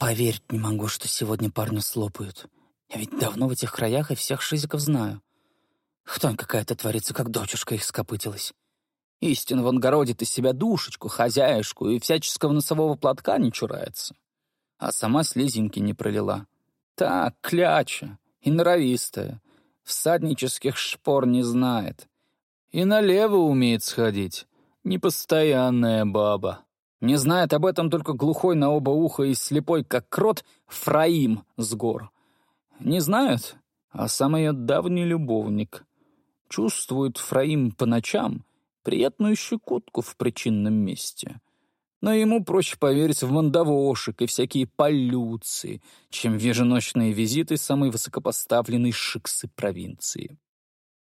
Поверить не могу, что сегодня парня слопают. Я ведь давно в этих краях и всех шизиков знаю. Хтонь какая-то творится, как дочушка их скопытилась. Истинно вон городит из себя душечку, хозяюшку и всяческого носового платка не чурается. А сама слезинки не пролила. Так, кляча и норовистая, всаднических шпор не знает. И налево умеет сходить. Непостоянная баба. Не знает об этом только глухой на оба уха и слепой, как крот, Фраим с гор. Не знают, а сам ее давний любовник. Чувствует Фраим по ночам приятную щекотку в причинном месте. Но ему проще поверить в мандавошек и всякие полюции, чем в еженочные визиты самой высокопоставленной шиксы провинции.